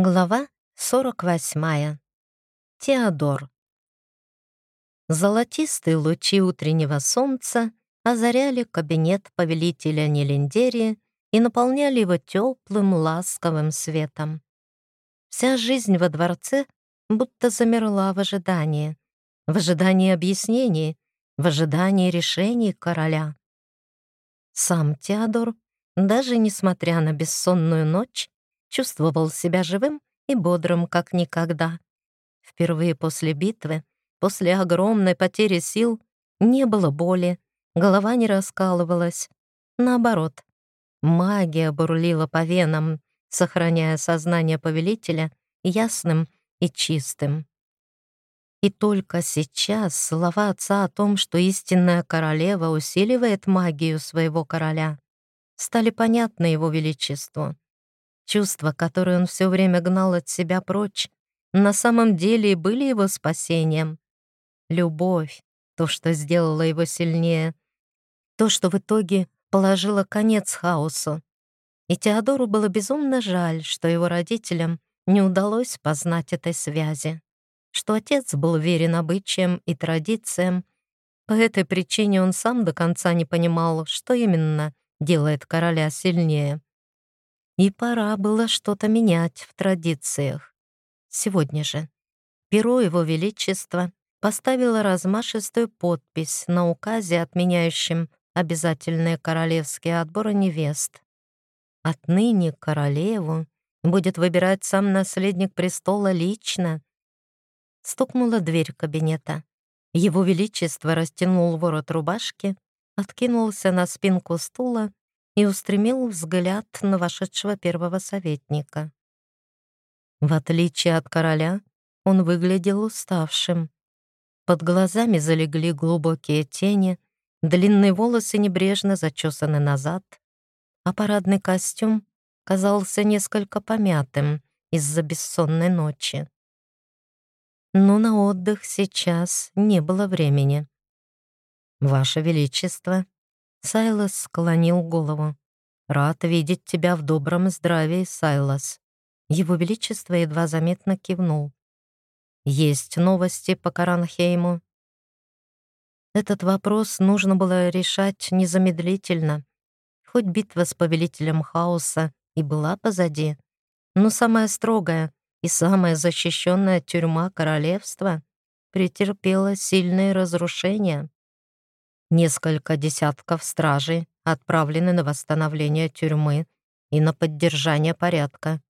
Глава 48. Теодор. Золотистые лучи утреннего солнца озаряли кабинет повелителя Нелендерии и наполняли его теплым, ласковым светом. Вся жизнь во дворце будто замерла в ожидании, в ожидании объяснений, в ожидании решений короля. Сам Теодор, даже несмотря на бессонную ночь, чувствовал себя живым и бодрым, как никогда. Впервые после битвы, после огромной потери сил, не было боли, голова не раскалывалась. Наоборот, магия бурлила по венам, сохраняя сознание повелителя ясным и чистым. И только сейчас слова отца о том, что истинная королева усиливает магию своего короля, стали понятны его величеству. Чувства, которые он все время гнал от себя прочь, на самом деле и были его спасением. Любовь, то, что сделало его сильнее, то, что в итоге положило конец хаосу. И Теодору было безумно жаль, что его родителям не удалось познать этой связи, что отец был верен обычаям и традициям. По этой причине он сам до конца не понимал, что именно делает короля сильнее. И пора было что-то менять в традициях. Сегодня же перо Его Величества поставило размашистую подпись на указе, отменяющем обязательные королевские отборы невест. Отныне королеву будет выбирать сам наследник престола лично. Стукнула дверь кабинета. Его Величество растянул ворот рубашки, откинулся на спинку стула и устремил взгляд на вошедшего первого советника. В отличие от короля, он выглядел уставшим. Под глазами залегли глубокие тени, длинные волосы небрежно зачесаны назад, а парадный костюм казался несколько помятым из-за бессонной ночи. Но на отдых сейчас не было времени. «Ваше Величество», Сайлос склонил голову. «Рад видеть тебя в добром здравии, Сайлос». Его Величество едва заметно кивнул. «Есть новости по Каранхейму?» Этот вопрос нужно было решать незамедлительно. Хоть битва с Повелителем Хаоса и была позади, но самая строгая и самая защищенная тюрьма королевства претерпела сильные разрушения. Несколько десятков стражей отправлены на восстановление тюрьмы и на поддержание порядка.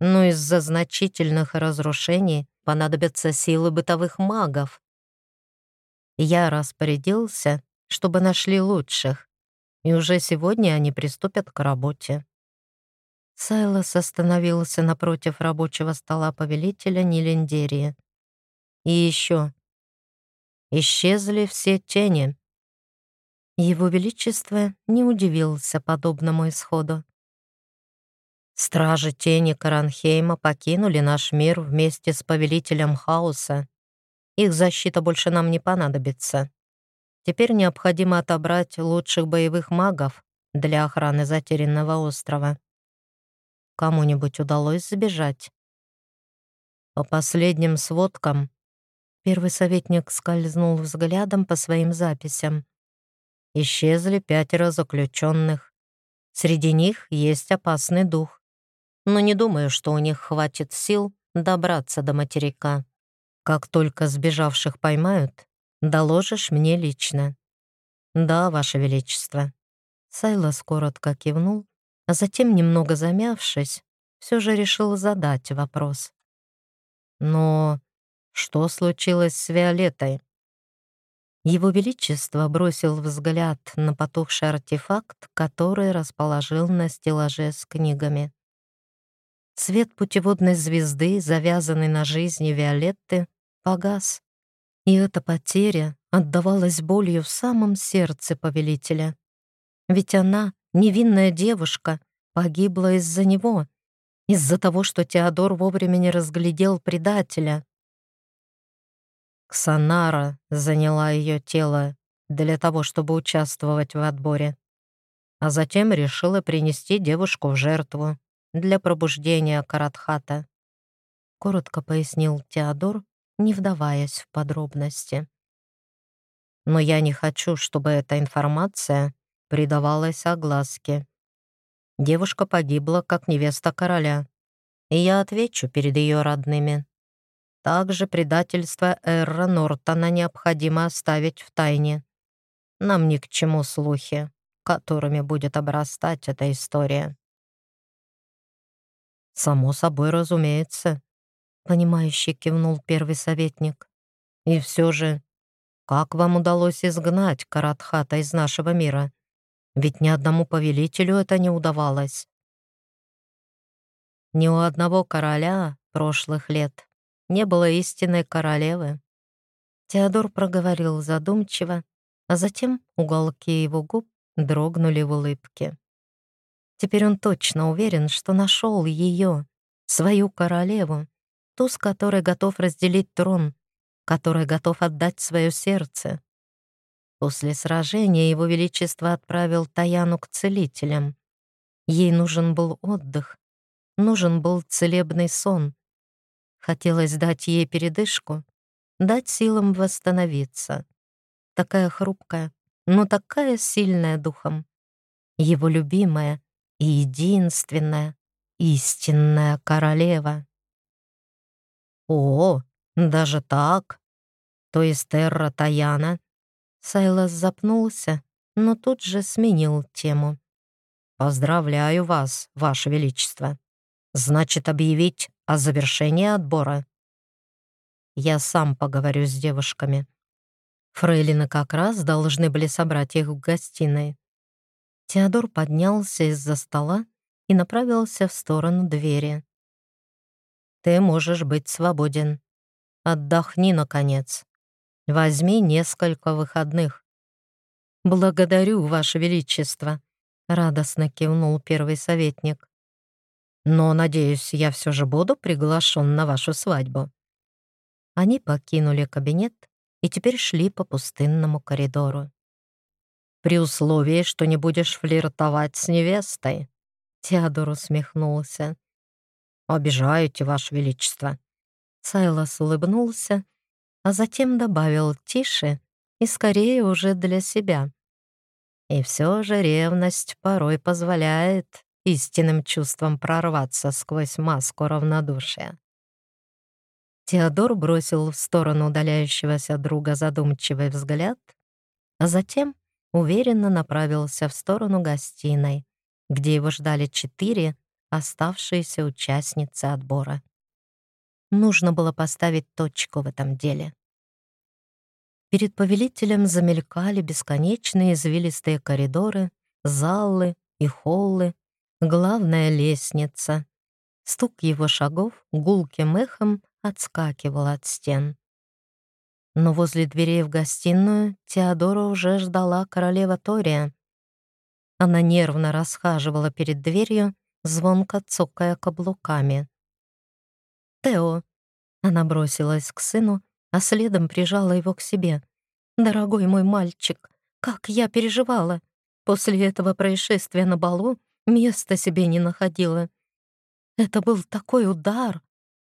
Но из-за значительных разрушений понадобятся силы бытовых магов. Я распорядился, чтобы нашли лучших, и уже сегодня они приступят к работе. Сайлос остановился напротив рабочего стола повелителя Нилендерии. И еще. Исчезли все тени. Его Величество не удивился подобному исходу. Стражи тени Каранхейма покинули наш мир вместе с повелителем хаоса. Их защита больше нам не понадобится. Теперь необходимо отобрать лучших боевых магов для охраны затерянного острова. Кому-нибудь удалось сбежать? По последним сводкам, первый советник скользнул взглядом по своим записям исчезли пятеро заключенных. Среди них есть опасный дух. Но не думаю, что у них хватит сил добраться до материка. Как только сбежавших поймают, доложишь мне лично. Да, Ваше Величество. Сайлос коротко кивнул, а затем, немного замявшись, все же решил задать вопрос. Но что случилось с Виолеттой? Его Величество бросил взгляд на потухший артефакт, который расположил на стеллаже с книгами. Свет путеводной звезды, завязанный на жизни Виолетты, погас, и эта потеря отдавалась болью в самом сердце повелителя. Ведь она, невинная девушка, погибла из-за него, из-за того, что Теодор вовремя не разглядел предателя. Ксанара заняла ее тело для того, чтобы участвовать в отборе, а затем решила принести девушку в жертву для пробуждения Каратхата», — коротко пояснил Теодор, не вдаваясь в подробности. «Но я не хочу, чтобы эта информация придавалась огласке. Девушка погибла, как невеста короля, и я отвечу перед ее родными. Также предательство Эрра Нортона необходимо оставить в тайне. Нам ни к чему слухи, которыми будет обрастать эта история. «Само собой, разумеется», — понимающий кивнул первый советник. «И все же, как вам удалось изгнать Каратхата из нашего мира? Ведь ни одному повелителю это не удавалось». Ни у одного короля прошлых лет не было истинной королевы. Теодор проговорил задумчиво, а затем уголки его губ дрогнули в улыбке. Теперь он точно уверен, что нашел ее, свою королеву, ту, с которой готов разделить трон, которой готов отдать свое сердце. После сражения его величество отправил Таяну к целителям. Ей нужен был отдых, нужен был целебный сон, Хотелось дать ей передышку, дать силам восстановиться. Такая хрупкая, но такая сильная духом. Его любимая и единственная, истинная королева. «О, даже так? То есть Терра Таяна?» Сайлас запнулся, но тут же сменил тему. «Поздравляю вас, Ваше Величество. Значит, объявить о завершении отбора. Я сам поговорю с девушками. Фрейлины как раз должны были собрать их в гостиной. Теодор поднялся из-за стола и направился в сторону двери. «Ты можешь быть свободен. Отдохни, наконец. Возьми несколько выходных». «Благодарю, Ваше Величество», — радостно кивнул первый советник. Но, надеюсь, я все же буду приглашен на вашу свадьбу». Они покинули кабинет и теперь шли по пустынному коридору. «При условии, что не будешь флиртовать с невестой», — Теодор усмехнулся. «Обижаете, Ваше Величество». Сайлос улыбнулся, а затем добавил тише и скорее уже для себя. И все же ревность порой позволяет истинным чувством прорваться сквозь маску равнодушия. Теодор бросил в сторону удаляющегося друга задумчивый взгляд, а затем уверенно направился в сторону гостиной, где его ждали четыре оставшиеся участницы отбора. Нужно было поставить точку в этом деле. Перед повелителем замелькали бесконечные извилистые коридоры, залы и холлы, главная лестница. Стук его шагов гулким эхом отскакивал от стен. Но возле дверей в гостиную Теодора уже ждала королева Тория. Она нервно расхаживала перед дверью, звонко цокая каблуками. «Тео!» Она бросилась к сыну, а следом прижала его к себе. «Дорогой мой мальчик, как я переживала! После этого происшествия на балу Места себе не находила. Это был такой удар.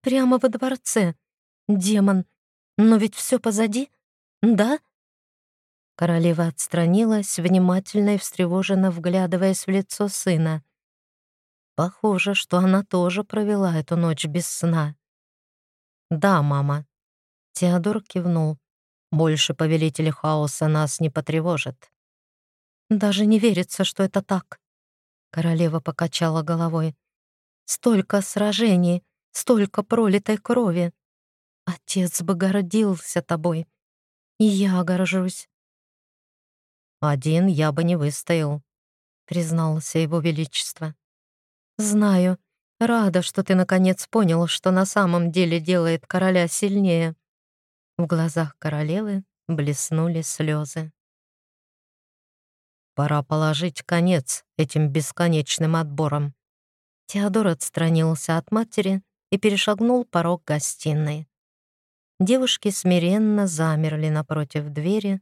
Прямо во дворце. Демон. Но ведь все позади, да? Королева отстранилась, внимательно и встревоженно вглядываясь в лицо сына. Похоже, что она тоже провела эту ночь без сна. «Да, мама». Теодор кивнул. «Больше повелители хаоса нас не потревожат». «Даже не верится, что это так. Королева покачала головой. «Столько сражений, столько пролитой крови. Отец бы гордился тобой. И я горжусь». «Один я бы не выстоял», — признался его величество. «Знаю. Рада, что ты наконец понял, что на самом деле делает короля сильнее». В глазах королевы блеснули слезы. Пора положить конец этим бесконечным отборам. Теодор отстранился от матери и перешагнул порог гостиной. Девушки смиренно замерли напротив двери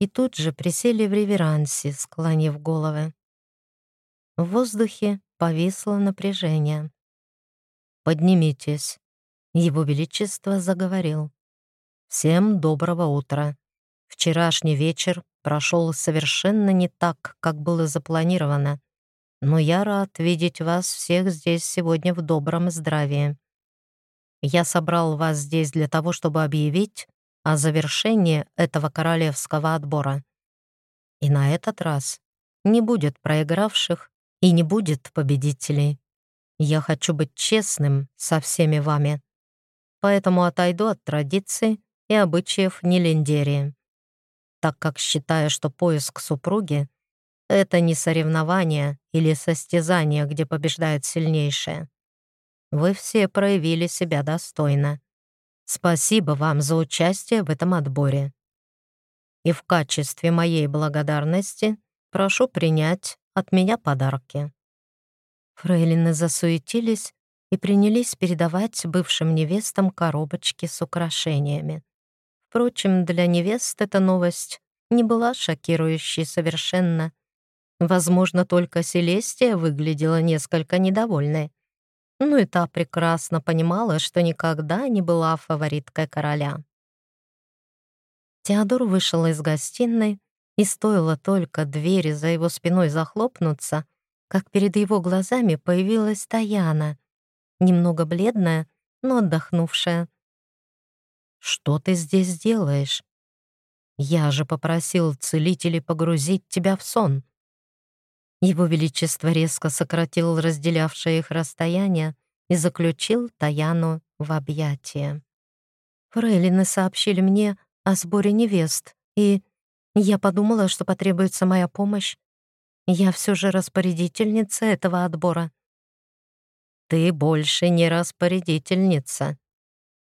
и тут же присели в реверансе, склонив головы. В воздухе повисло напряжение. «Поднимитесь», — Его Величество заговорил. «Всем доброго утра. Вчерашний вечер прошел совершенно не так, как было запланировано, но я рад видеть вас всех здесь сегодня в добром здравии. Я собрал вас здесь для того, чтобы объявить о завершении этого королевского отбора. И на этот раз не будет проигравших и не будет победителей. Я хочу быть честным со всеми вами, поэтому отойду от традиций и обычаев Нелендерии, так как считаю, что поиск супруги — это не соревнование или состязание, где побеждает сильнейшее. Вы все проявили себя достойно. Спасибо вам за участие в этом отборе. И в качестве моей благодарности прошу принять от меня подарки». Фрейлины засуетились и принялись передавать бывшим невестам коробочки с украшениями. Впрочем, для невест эта новость не была шокирующей совершенно. Возможно, только Селестия выглядела несколько недовольной. Ну и та прекрасно понимала, что никогда не была фавориткой короля. Теодор вышел из гостиной, и стоило только двери за его спиной захлопнуться, как перед его глазами появилась Таяна, немного бледная, но отдохнувшая. «Что ты здесь делаешь? Я же попросил целителей погрузить тебя в сон». Его Величество резко сократил разделявшее их расстояние и заключил Таяну в объятия. Фрейлины сообщили мне о сборе невест, и я подумала, что потребуется моя помощь. Я все же распорядительница этого отбора. Ты больше не распорядительница.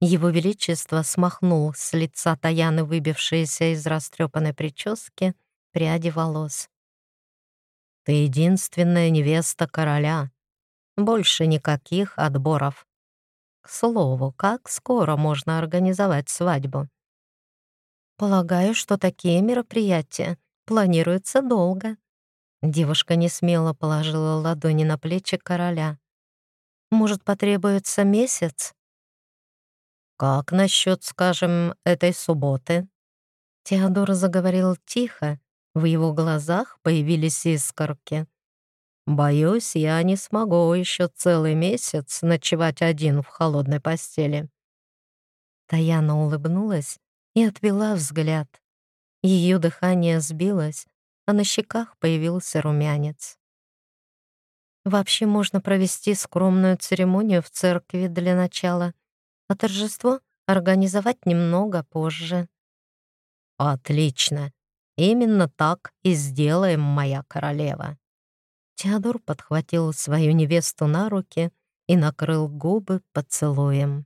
Его Величество смахнул с лица Таяны выбившиеся из растрепанной прически пряди волос. Ты единственная невеста короля. Больше никаких отборов. К слову, как скоро можно организовать свадьбу? Полагаю, что такие мероприятия планируются долго. Девушка не смело положила ладони на плечи короля. Может, потребуется месяц? Как насчет, скажем, этой субботы? Теодор заговорил тихо, в его глазах появились искорки. «Боюсь, я не смогу еще целый месяц ночевать один в холодной постели». Таяна улыбнулась и отвела взгляд. Ее дыхание сбилось, а на щеках появился румянец. Вообще можно провести скромную церемонию в церкви для начала, а торжество организовать немного позже. «Отлично!» Именно так и сделаем, моя королева». Теодор подхватил свою невесту на руки и накрыл губы поцелуем.